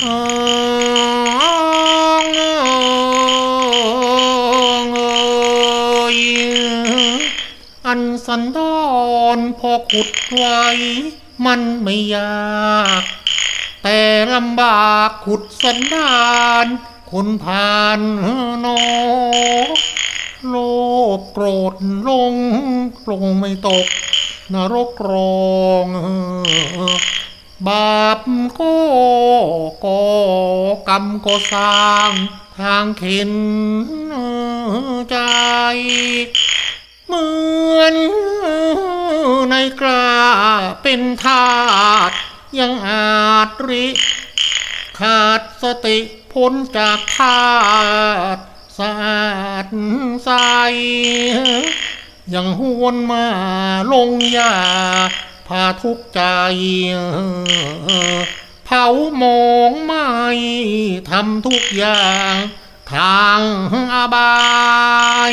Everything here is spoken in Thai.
อันสันดอนพอขุดไว้ มันไม่ยาก แต่ลำบากขุดสันดานคนผ่านนอโลภโกรธลงลงไม่ตกนรกรอง บาปก็ก่อกรรมก็สร้างทางเข็นใจ เหมือนในกล้าเป็นทาสยังอาจริ ขาดสติพ้นจากทาสสะอาดใสยังหวนมาลงยา พาทุกใจเผามองไม่ทำทุกอย่างทางอบาย